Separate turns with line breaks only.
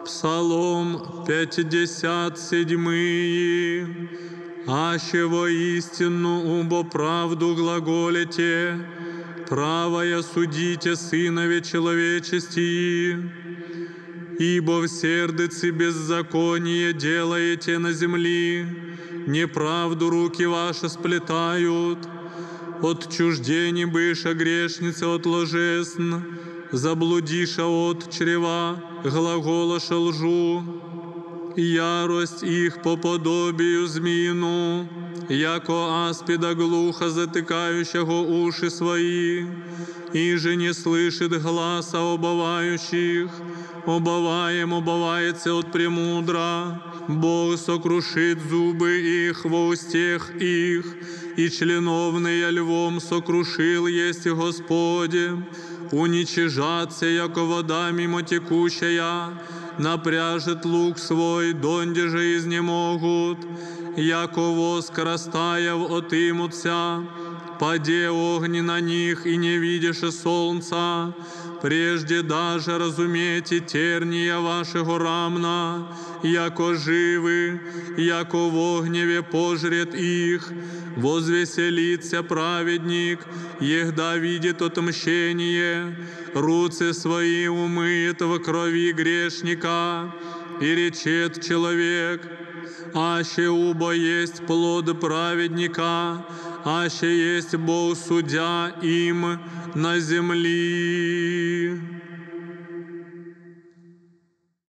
Псалом 57. Аще воистину убо правду глаголите, правая судите сынове человечести, ибо в сердце беззаконие делаете на земли, неправду руки ваши сплетают, отчуждение быша грешницы от ложесн, заблудиша от чрева, глаголоша лжу, ярость их по подобию зміну, яко аспіда глухо затикающего уши свои, и же не слышит гласа обывающих, обываем обывается от премудра, Бог сокрушит зубы их во устех их, и членовные львом сокрушил есть Господи, уничижаться, яко вода мимо текущая, напряжет лук свой, донде же изнемогут, яко воск растаяв отымутся, паде огни на них и не видишь солнца, прежде даже разумейте терния вашего рамна, яко живы, яко в огневе пожрет их, возвеселится праведник, егда видит отмщение, руцы свои умыет в крови грешника, и речет человек, аще убо есть плод праведника, аще есть Бог судя им на земли.